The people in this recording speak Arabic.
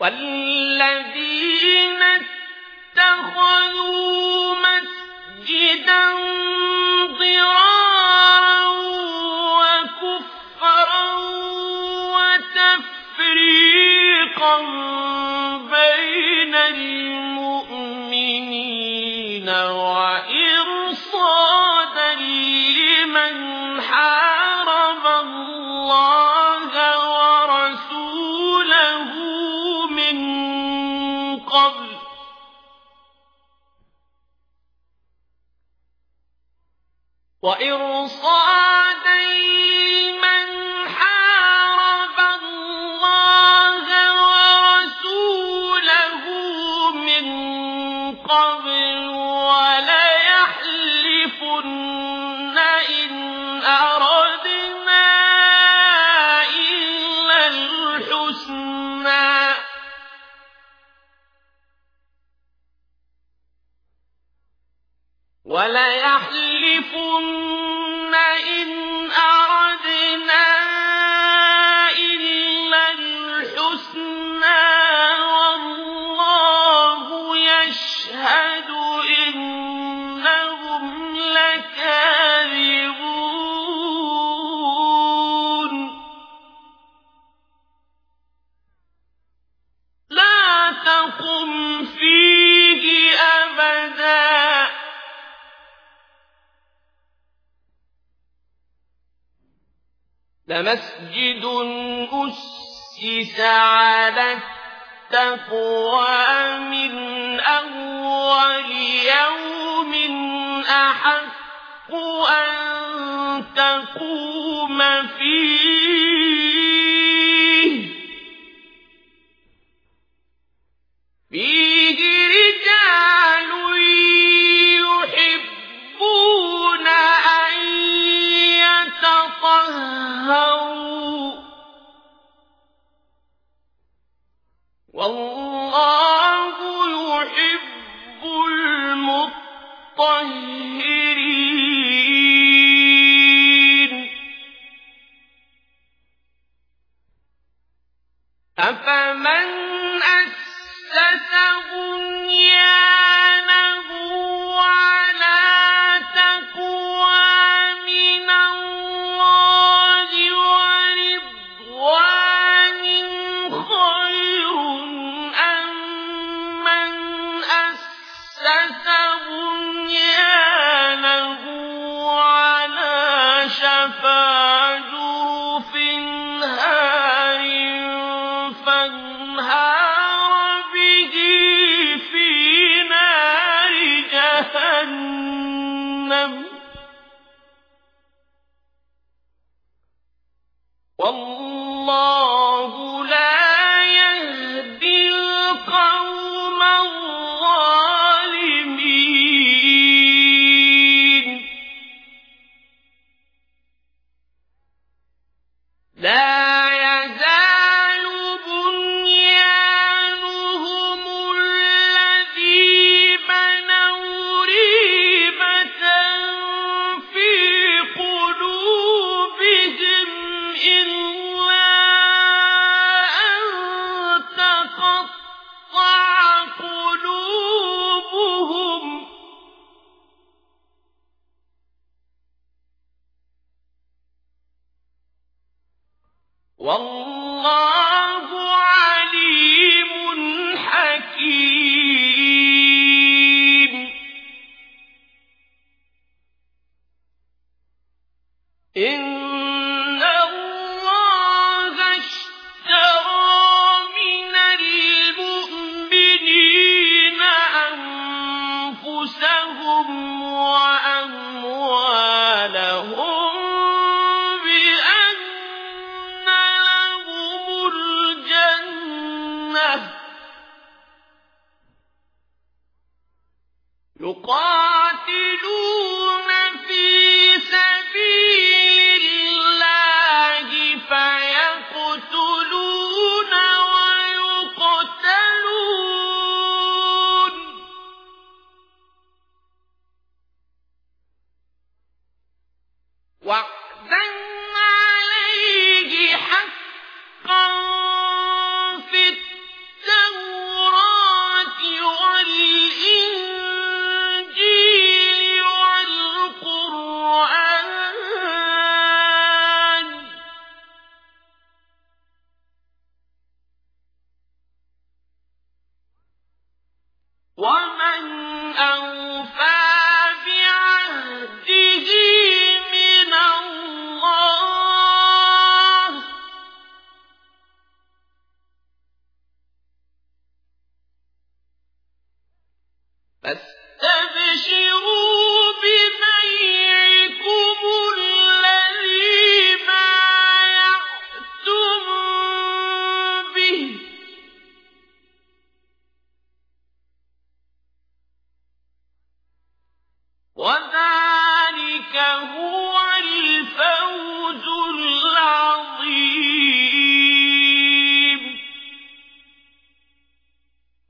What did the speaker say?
والذين اتخذوا مسجدا وإرصادا إنهم لكاذبون. لا تقم فيه أبداً. لمسجد أسس على التقوى من أول يوم أحق أن تقوم فيه. والله يحب المطهرين. أفمن أسس بنيانه بنيانه على فانهار به في نار جهنم والله لا والله عليم حكيم. إن الله اشترى من المؤمنين أنفسهم وأموالهم يقاتلون في سبيل الله فيقتلون ويقتلون. وعدا فاستبشروا بما وَذَا